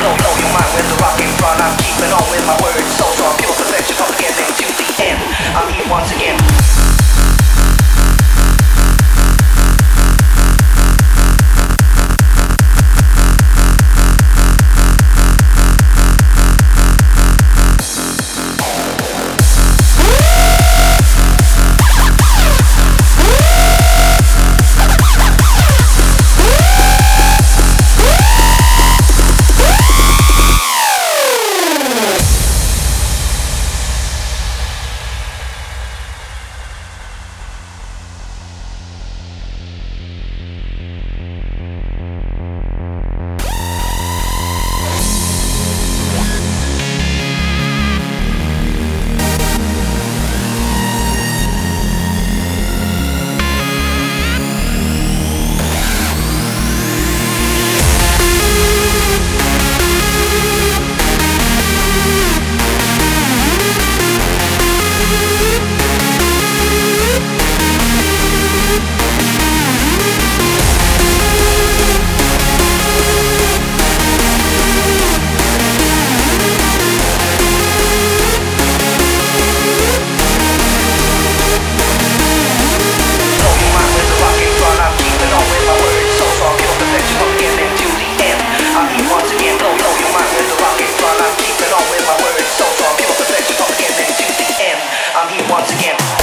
the rockin' front. I'm keeping on with my words. so strong, pure perfection, up again, to the end. I'm here once again. again.